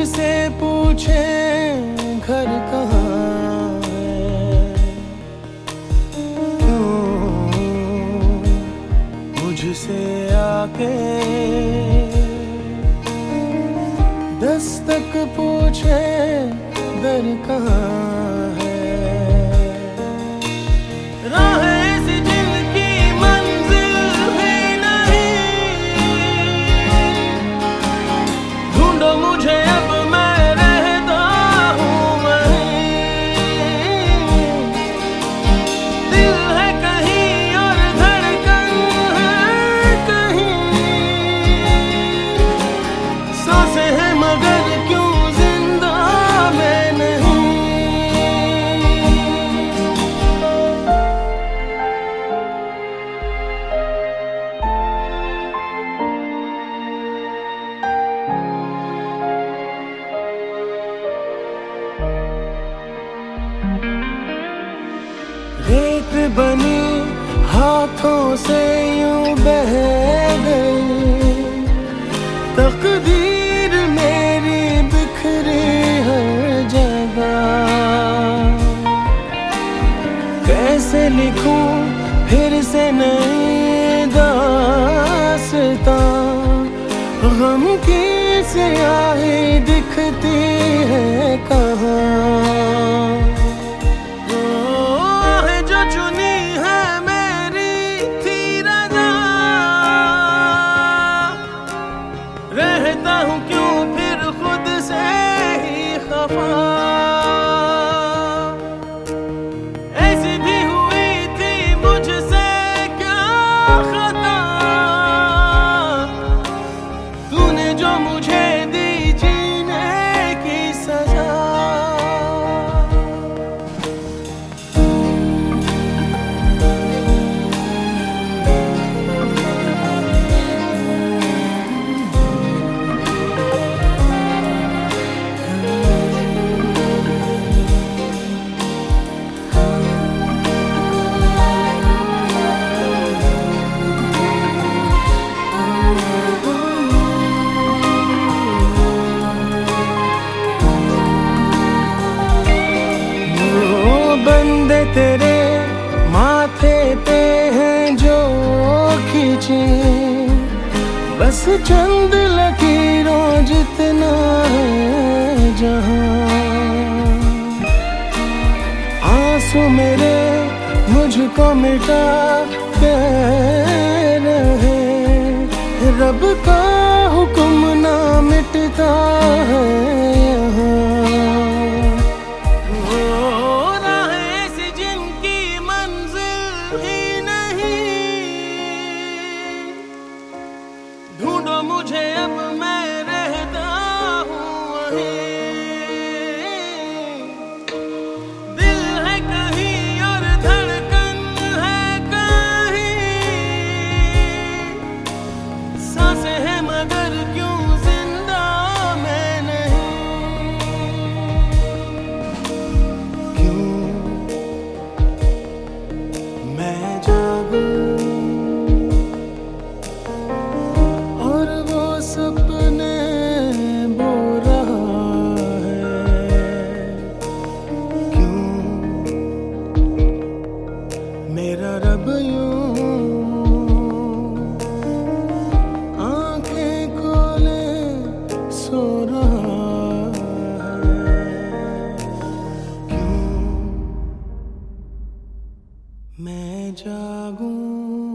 मुझसे पूछे घर कहाँ मुझसे आके दस्तक पूछे दर कहाँ बनी हाथों से यूँ बह गई। तकदीर मेरी बिखरी हर जगह। कैसे लिखूं फिर से नई दासता? गम की सियाही दिखती है कहाँ? खींचे बस चंद लकीरों जितना है जहाँ। आँसू मेरे मुझको मिटा रहे, रब का हुक्म ना मिटता मुझे मैं जागूं।